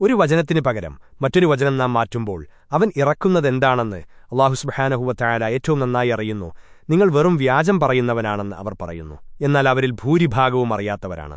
ഒരു വചനത്തിന് പകരം മറ്റൊരു വചനം നാം മാറ്റുമ്പോൾ അവൻ ഇറക്കുന്നതെന്താണെന്ന് അള്ളാഹുസ്ബഹാനഹുവത്തായാല ഏറ്റവും നന്നായി അറിയുന്നു. നിങ്ങൾ വെറും വ്യാജം പറയുന്നവനാണെന്ന് അവർ പറയുന്നു. എന്നാൽ അവരിൽ ഭൂരിഭാഗവും അറിയാത്തവരാണ്.